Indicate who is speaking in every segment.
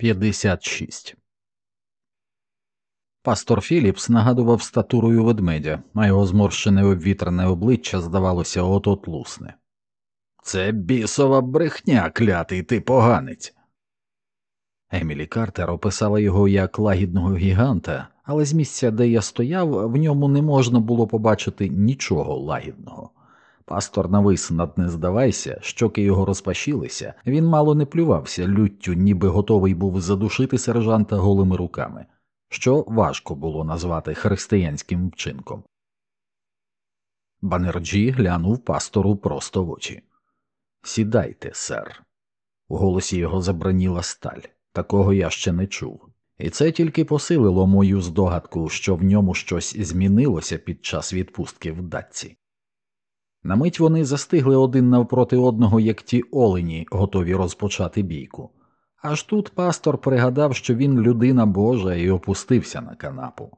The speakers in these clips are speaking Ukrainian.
Speaker 1: 56 Пастор Філіпс нагадував статурою ведмедя, а його зморщене обвітрене обличчя, здавалося, от от лусне. Це бісова брехня, клятий ти поганець. Емілі Картер описала його як лагідного гіганта, але з місця, де я стояв, в ньому не можна було побачити нічого лагідного. Пастор навис над не здавайся, щоки його розпашілися, він мало не плювався люттю, ніби готовий був задушити сержанта голими руками, що важко було назвати християнським вчинком. Банерджі глянув пастору просто в очі. Сідайте, сер. У голосі його забриніла сталь. Такого я ще не чув, і це тільки посилило мою здогадку, що в ньому щось змінилося під час відпустки в Дацці. На мить вони застигли один навпроти одного, як ті олені, готові розпочати бійку. Аж тут пастор пригадав, що він людина Божа і опустився на канапу.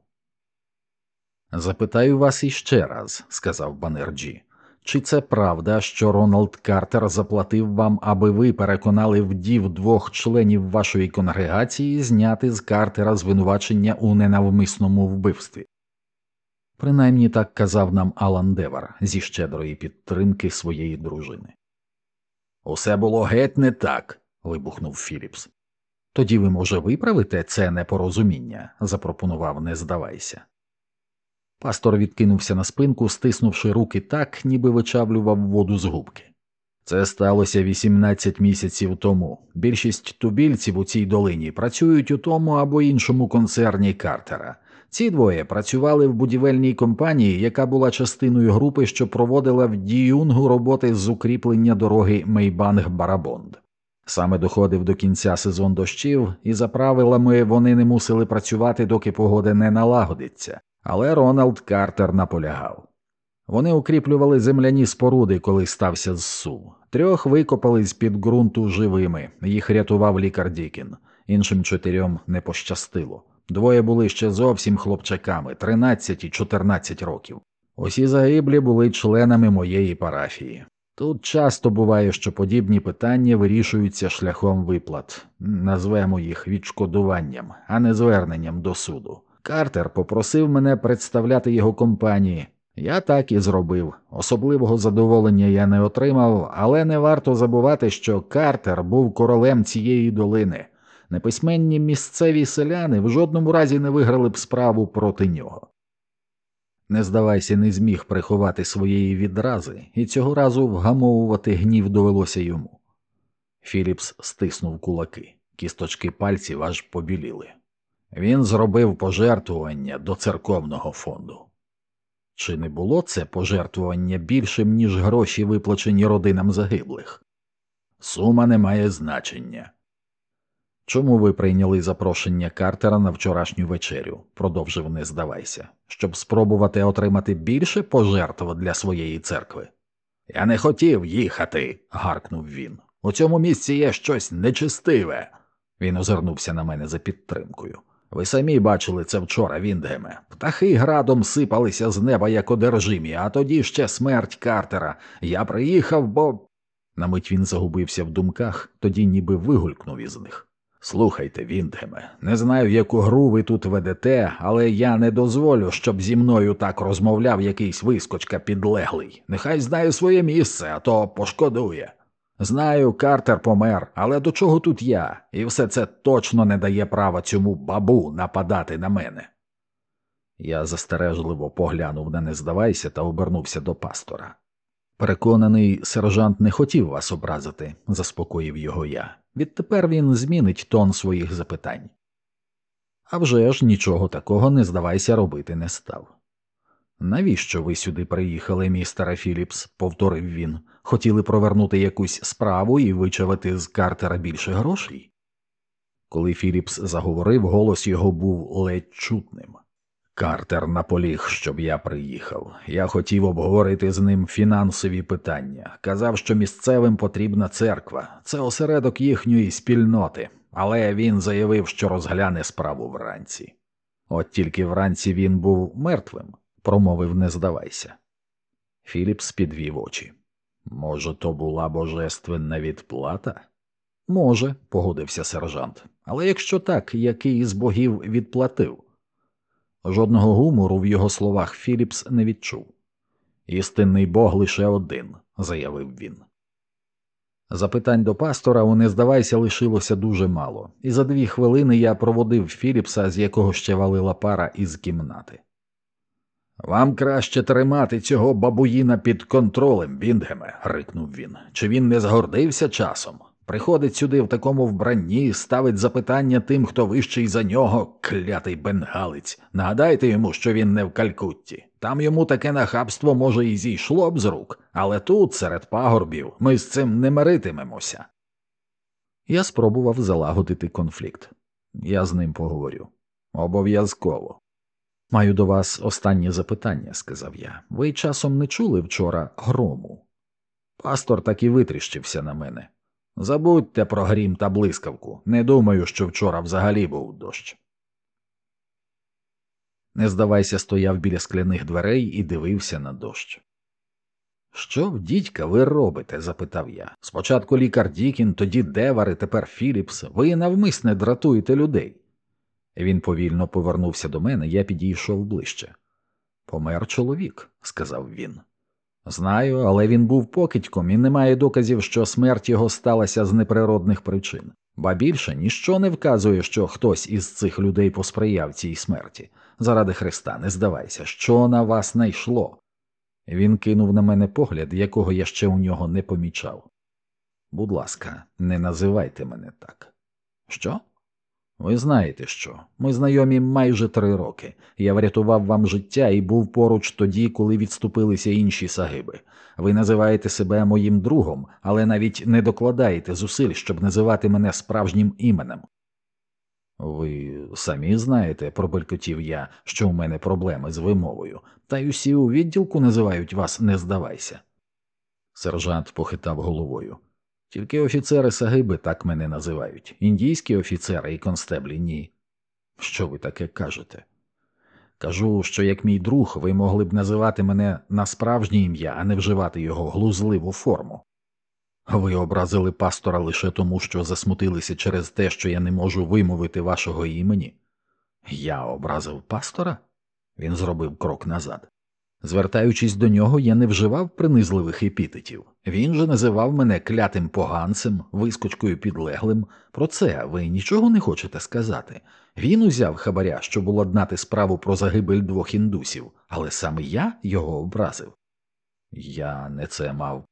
Speaker 1: Запитаю вас іще раз, сказав Банерджі. Чи це правда, що Роналд Картер заплатив вам, аби ви переконали вдів двох членів вашої конгрегації зняти з Картера звинувачення у ненавмисному вбивстві? Принаймні так казав нам Алан Девар зі щедрої підтримки своєї дружини. Усе було геть не так. вибухнув Філіпс. Тоді ви, може, виправите це непорозуміння, запропонував не здавайся. Пастор відкинувся на спинку, стиснувши руки так, ніби вичавлював воду з губки. Це сталося 18 місяців тому. Більшість тубільців у цій долині працюють у тому або іншому концерні Картера. Ці двоє працювали в будівельній компанії, яка була частиною групи, що проводила в Діюнгу роботи з укріплення дороги Мейбанг Барабонд. Саме доходив до кінця сезон дощів, і за правилами вони не мусили працювати, доки погода не налагодиться. Але Роналд Картер наполягав. Вони укріплювали земляні споруди, коли стався зсув. Трьох викопали з під ґрунту живими, їх рятував лікар Дікін, іншим чотирьом не пощастило. Двоє були ще зовсім хлопчаками 13 і 14 років. Усі загиблі були членами моєї парафії. Тут часто буває, що подібні питання вирішуються шляхом виплат, назвемо їх відшкодуванням, а не зверненням до суду. Картер попросив мене представляти його компанії. Я так і зробив. Особливого задоволення я не отримав, але не варто забувати, що Картер був королем цієї долини. Неписьменні місцеві селяни в жодному разі не виграли б справу проти нього. Не здавайся, не зміг приховати своєї відрази, і цього разу вгамовувати гнів довелося йому. Філіпс стиснув кулаки, кісточки пальців аж побіліли. Він зробив пожертвування до церковного фонду. Чи не було це пожертвування більшим, ніж гроші, виплачені родинам загиблих? Сума не має значення. Чому ви прийняли запрошення Картера на вчорашню вечерю? продовжив не здавайся, щоб спробувати отримати більше пожертв для своєї церкви? Я не хотів їхати, гаркнув він. У цьому місці є щось нечистиве. Він озирнувся на мене за підтримкою. Ви самі бачили це вчора, Віндгеме. Птахи градом сипалися з неба, як одержимі, а тоді ще смерть Картера. Я приїхав, бо. На мить він загубився в думках, тоді ніби вигулькнув із них. Слухайте, Віндгеме, не знаю, яку гру ви тут ведете, але я не дозволю, щоб зі мною так розмовляв якийсь вискочка підлеглий. Нехай знає своє місце, а то пошкодує. Знаю, Картер помер, але до чого тут я, і все це точно не дає права цьому бабу нападати на мене. Я застережливо поглянув на не здавайся та обернувся до пастора. Переконаний, сержант не хотів вас образити, заспокоїв його я. Відтепер він змінить тон своїх запитань. А вже ж нічого такого не здавайся робити не став. Навіщо ви сюди приїхали, містере Філіпс? повторив він. Хотіли провернути якусь справу і вичавити з Картера більше грошей? Коли Філіпс заговорив, голос його був ледь чутним. Картер наполіг, щоб я приїхав. Я хотів обговорити з ним фінансові питання. Казав, що місцевим потрібна церква, це осередок їхньої спільноти, але він заявив, що розгляне справу вранці. От тільки вранці він був мертвим, промовив не здавайся. Філіпс підвів очі. Може, то була божественна відплата? Може, погодився сержант, Але якщо так, який із богів відплатив? Жодного гумору в його словах Філіпс не відчув. Істинний бог лише один, заявив він. Запитань до пастора у не здавайся лишилося дуже мало, і за дві хвилини я проводив Філіпса, з якого ще валила пара із кімнати. Вам краще тримати цього бабуїна під контролем, Віндгеме, рикнув він. Чи він не згордився часом? Приходить сюди в такому вбранні, ставить запитання тим, хто вищий за нього, клятий бенгалець. Нагадайте йому, що він не в Калькутті. Там йому таке нахабство, може, і зійшло б з рук, але тут, серед пагорбів, ми з цим не миритимемося. Я спробував залагодити конфлікт. Я з ним поговорю. Обов'язково. Маю до вас останнє запитання, сказав я. Ви часом не чули вчора грому? Пастор так і витріщився на мене. Забудьте про грім та блискавку. Не думаю, що вчора взагалі був дощ. Не здавайся, стояв біля скляних дверей і дивився на дощ. Що в дідька ви робите? запитав я. Спочатку лікар Дікін, тоді Девари, тепер Філіпс. Ви навмисне дратуєте людей. Він повільно повернувся до мене, я підійшов ближче. Помер чоловік, сказав він. Знаю, але він був покидьком і немає доказів, що смерть його сталася з неприродних причин, ба більше ніщо не вказує, що хтось із цих людей посприяв цій смерті. Заради Христа, не здавайся, що на вас найшло. Він кинув на мене погляд, якого я ще у нього не помічав. Будь ласка, не називайте мене так. Що? Ви знаєте що? Ми знайомі майже три роки. Я врятував вам життя і був поруч тоді, коли відступилися інші сагиби. Ви називаєте себе моїм другом, але навіть не докладаєте зусиль, щоб називати мене справжнім іменем. Ви самі знаєте, пробелькотів я, що у мене проблеми з вимовою, та й усі у відділку називають вас не здавайся. Сержант похитав головою. Тільки офіцери сагиби так мене називають, індійські офіцери і констеблі ні. Що ви таке кажете? Кажу, що як мій друг, ви могли б називати мене на справжнє ім'я, а не вживати його глузливу форму. Ви образили пастора лише тому, що засмутилися через те, що я не можу вимовити вашого імені. Я образив пастора? Він зробив крок назад. Звертаючись до нього, я не вживав принизливих епітетів. Він же називав мене клятим поганцем, вискочкою підлеглим. Про це ви нічого не хочете сказати. Він узяв хабаря, щоб уладнати справу про загибель двох індусів, але саме я його образив. Я не це мав.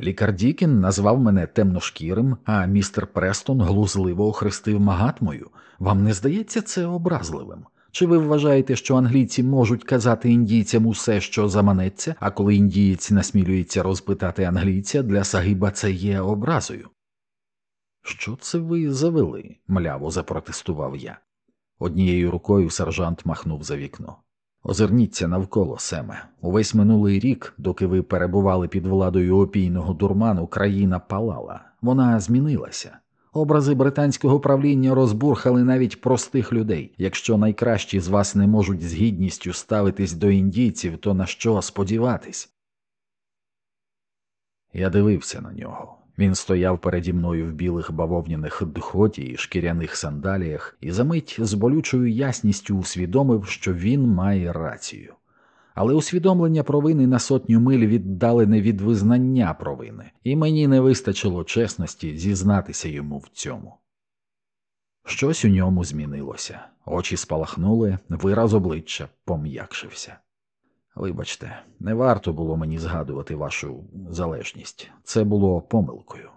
Speaker 1: Лікар Дікін назвав мене темношкірим, а містер Престон глузливо охрестив магатмою. Вам не здається це образливим? Чи ви вважаєте, що англійці можуть казати індійцям усе, що заманеться, а коли індієць насмілюється розпитати англійця, для сагиба це є образою? Що це ви завели? мляво запротестував я. Однією рукою сержант махнув за вікно. Озирніться навколо Семе. Увесь минулий рік, доки ви перебували під владою опійного дурману, країна палала, вона змінилася. Образи британського правління розбурхали навіть простих людей. Якщо найкращі з вас не можуть з гідністю ставитись до індійців, то на що сподіватись? Я дивився на нього. Він стояв переді мною в білих бавовняних дхоті і шкіряних сандаліях, і за мить з болючою ясністю усвідомив, що він має рацію. Але усвідомлення провини на сотню миль віддалене від визнання провини, і мені не вистачило чесності зізнатися йому в цьому. Щось у ньому змінилося, очі спалахнули, вираз обличчя пом'якшився. Вибачте, не варто було мені згадувати вашу залежність, це було помилкою.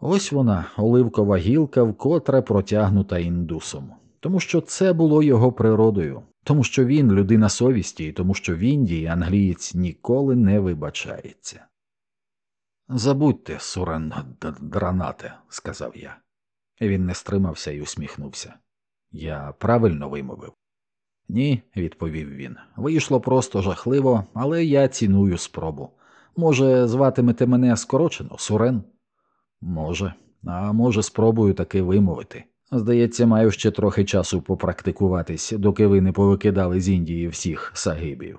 Speaker 1: Ось вона, оливкова гілка, вкотре протягнута індусом, тому що це було його природою, тому що він людина совісті, і тому що в Індії англієць ніколи не вибачається. Забудьте, сурен дранате, сказав я. Він не стримався і усміхнувся. Я правильно вимовив. Ні, відповів він. Вийшло просто жахливо, але я ціную спробу. Може, зватимете мене скорочено, Сурен? Може, а може, спробую таки вимовити. Здається, маю ще трохи часу попрактикуватись, доки ви не повикидали з Індії всіх сагибів.